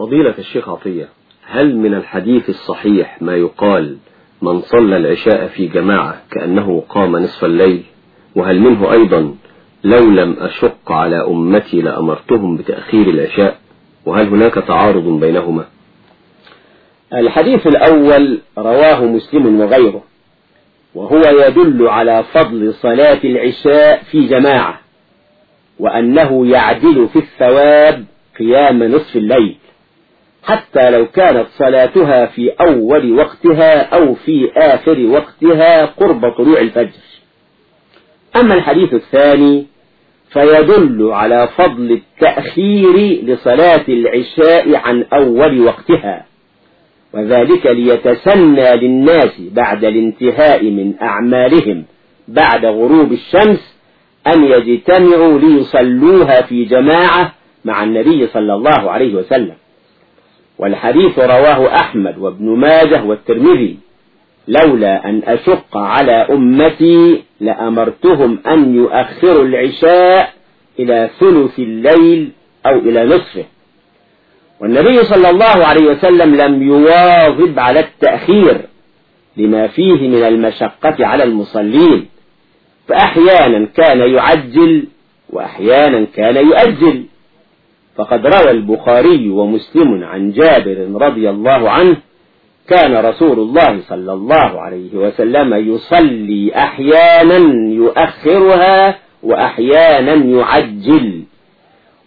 فضيلة الشيخ عطية هل من الحديث الصحيح ما يقال من صلى العشاء في جماعة كأنه قام نصف الليل؟ وهل منه أيضا لو لم أشق على أمتي لأمرتهم بتأخير العشاء؟ وهل هناك تعارض بينهما؟ الحديث الأول رواه مسلم وغيره وهو يدل على فضل صلاة العشاء في جماعة وأنه يعدل في الثواب قيام نصف الليل. حتى لو كانت صلاتها في أول وقتها أو في آخر وقتها قرب طلوع الفجر. أما الحديث الثاني فيدل على فضل التأخير لصلاة العشاء عن أول وقتها وذلك ليتسنى للناس بعد الانتهاء من أعمالهم بعد غروب الشمس أن يجتمعوا ليصلوها في جماعة مع النبي صلى الله عليه وسلم. والحديث رواه أحمد وابن ماجه والترمذي لولا أن أشق على أمتي لأمرتهم أن يؤخروا العشاء إلى ثلث الليل أو إلى نصفه. والنبي صلى الله عليه وسلم لم يواظب على التأخير لما فيه من المشقة على المصلين فأحيانا كان يعجل وأحيانا كان يؤجل. فقد روى البخاري ومسلم عن جابر رضي الله عنه كان رسول الله صلى الله عليه وسلم يصلي أحيانا يؤخرها وأحيانا يعجل.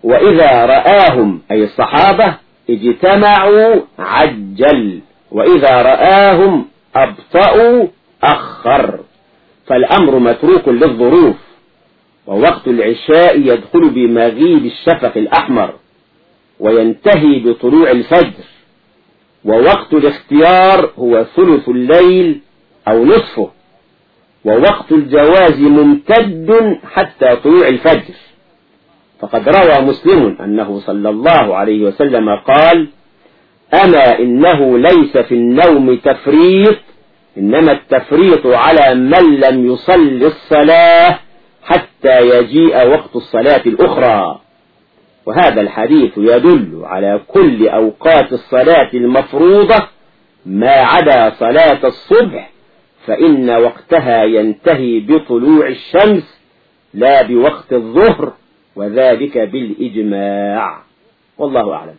وإذا رآهم أي الصحابة اجتمعوا عجل. وإذا رآهم أبطأوا أخر. فالأمر متروك للظروف. ووقت العشاء يدخل بمغيب الشفق الأحمر. وينتهي بطلوع الفجر ووقت الاختيار هو ثلث الليل أو نصفه ووقت الجواز ممتد حتى طلوع الفجر. فقد روى مسلم أنه صلى الله عليه وسلم قال أما إنه ليس في النوم تفريط إنما التفريط على من لم يصل الصلاة حتى يجيء وقت الصلاة الأخرى. وهذا الحديث يدل على كل أوقات الصلاة المفروضة ما عدا صلاة الصبح فإن وقتها ينتهي بطلوع الشمس لا بوقت الظهر وذلك بالإجماع. والله أعلم.